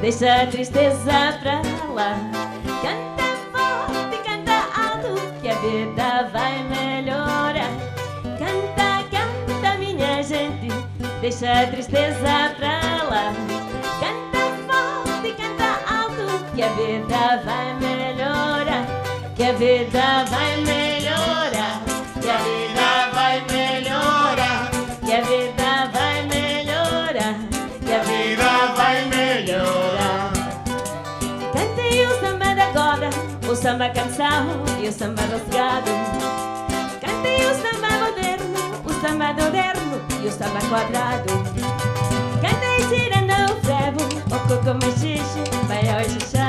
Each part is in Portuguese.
deixa a tristeza pra lá. Canta forte, canta alto, que a vida vai melhorar. Canta, canta, minha gente, deixa a tristeza pra lá. Canta forte, canta alto, que a vida vai melhorar. Que a vida vai melhorar. O samba canção e o samba rasgado. Cantei o samba moderno, o samba moderno e o samba quadrado. Cantei tirando o frevo, o coco mexixe, vai ao chuchado.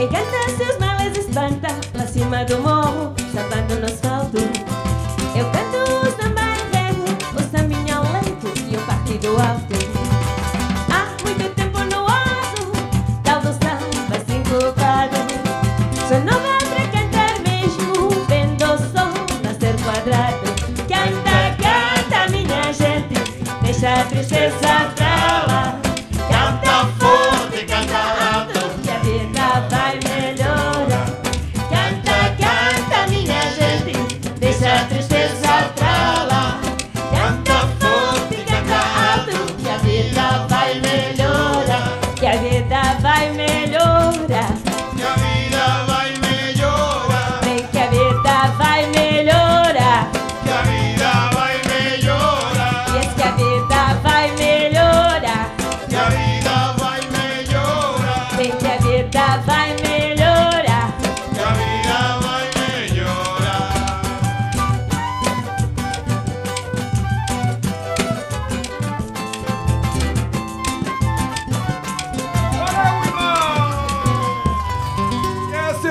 Quem canta seus males espanta lá cima do morro, sambando no asfalto. Eu canto o samba enredo, o sambinho lento e o partido alto. Há muito tempo no osso, tal do samba sincopado. Sou nova pra cantar mesmo, vendo o sol nascer quadrado. Canta, canta, minha gente, deixa a tristeza pra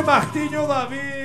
Martiño David.